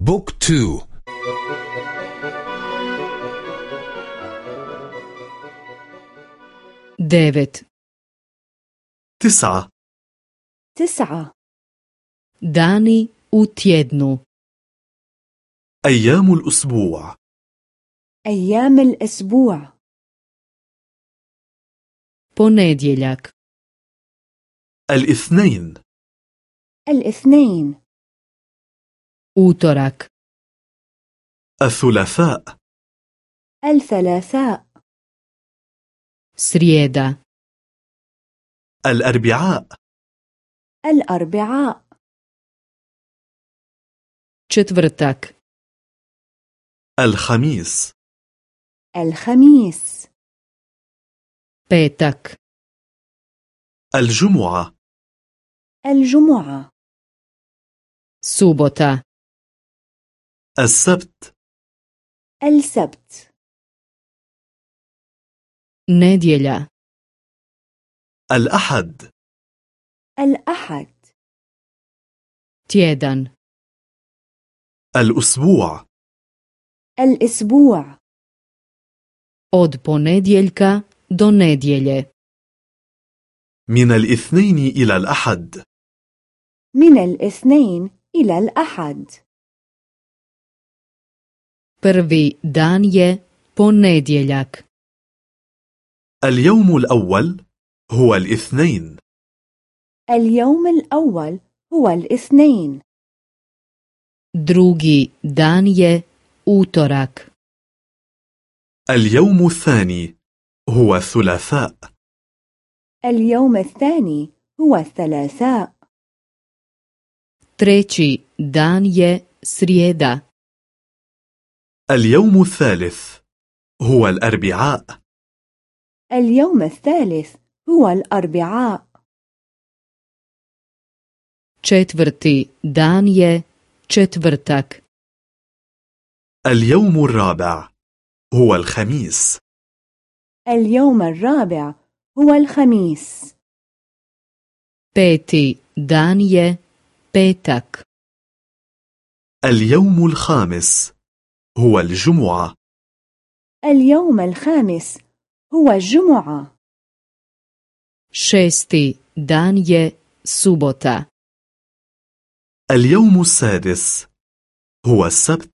book two. devet تسعة. تسعة. Dani u tjednu أيام الأسبوع. أيام الأسبوع. ponedjeljak الإثنين. الإثنين. Utorak الثلاثاء الثلاثاء srijeda الأربعاء الأربعاء četvrtak الخميس الخميس petak. الجمعة الجمعة subota. السبت. السبت. nedjelja الأحد. الأحد. tjedan الأسبوع. الأسبوع. Od ponedjeljka do nedjelje. من الاثنين إلى الأحد. من الاثنين إلى الأحد. Prvi dan je ponedjeljak. اليوم الأول هو الاثنين. اليوم الأول هو الاثنين. Drugi dan je utorak. اليوم الثاني هو الثلاثاء. اليوم الثاني هو الثلاثاء. Treći dan je srijeda. اليوم الثالث هو الأربعاء. اليوم الثالث هو الأربعاء. četvrti dan je četvrtak اليوم الرابع هو الخميس. اليوم الرابع هو الخميس. peti dan je petak اليوم الخامس هو الجمعة. اليوم الخامس هو الجمعة. Dan je subota. اليوم السادس هو السبت.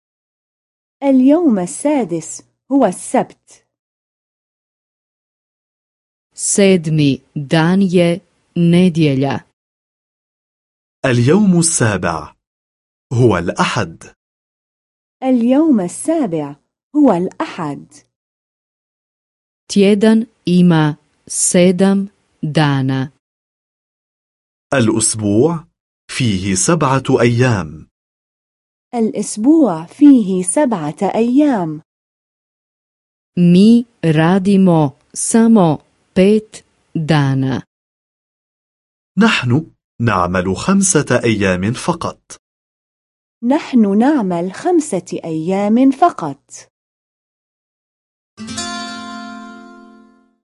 اليوم السادس هو السبت. Sedmi dan je nedjelja. اليوم السابع هو الأحد. اليوم السابع هو الأحد. Tjedan ima sedam dana. الأسبوع فيه سبعة أيام. الأسبوع فيه سبعة أيام. Mi radimo samo pet dana. نحن نعمل خمسة أيام فقط. نحن نعمل خمسة أيام فقط.